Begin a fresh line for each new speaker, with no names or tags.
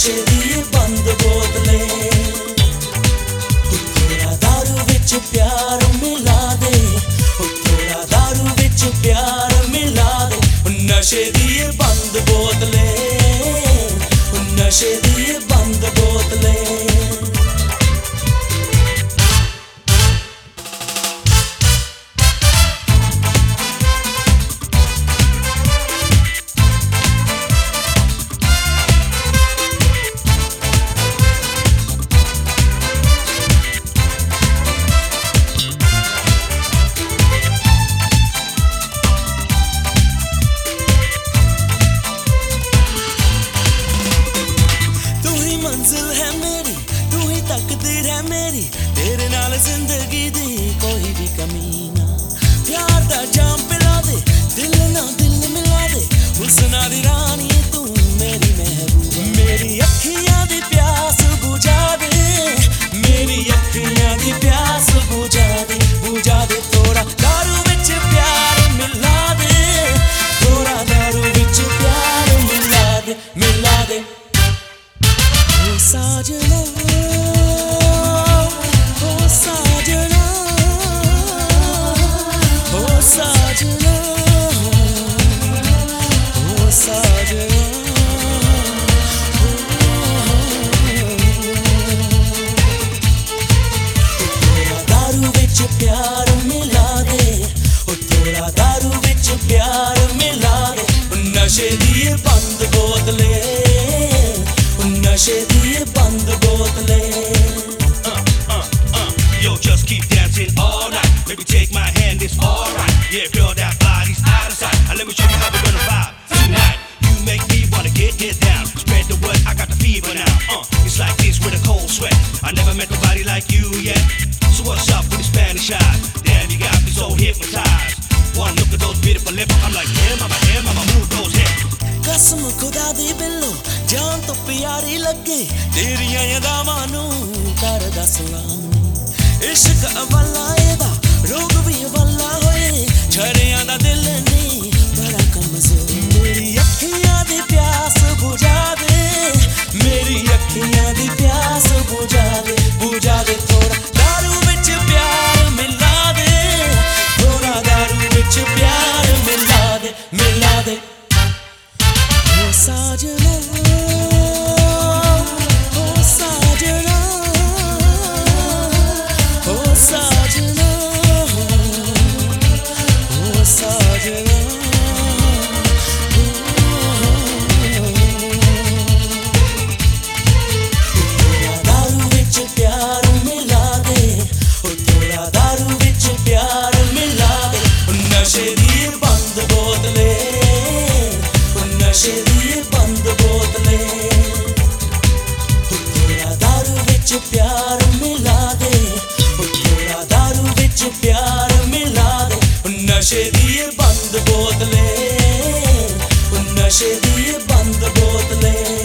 ਨਸ਼ੇ ਦੀ ਬੰਦ ਬੋਤਲੇ ਤੇਰਾ ਦਾਰੂ ਵਿੱਚ ਪਿਆਰ ਮਿਲਾ ਦੇ ਉਹ ਤੇਰਾ ਦਾਰੂ ਵਿੱਚ ਪਿਆਰ ਮਿਲਾ ਦੇ ਨਸ਼ੇ मंजिल है मेरी, तू ही तकदीर है मेरी, तेरे नाल ज़िंदगी दी कोई
भी कमी ना। प्यार दा Would you take my hand, it's alright. Yeah, girl, that body's out of sight. Now let me show you how we're gonna vibe tonight. You make me wanna get get down. Spread the word, I got the fever now. Uh, it's like this with a cold sweat. I never met nobody like you yet. So what's up with the Spanish eyes? Damn, you got me so hypnotized. One look at those beautiful lips, I'm like, damn, I'm a damn, I'm a move those hips.
ਕਸਮ ਖੁਦਾ ਦੀ ਬਿੱਲੋ ਜਾਨ ਤੋਂ ਪਿਆਰੀ ਲੱਗੇ ਤੇਰੀਆਂ ਯਾਦਾਂ ਨੂੰ ਕਰਦਾ ਸਲਾਮ ਇਸ਼ਕ ਅਵਲਾ नशे दिए बंद बोतलें नशे दिए बंद बोतलें।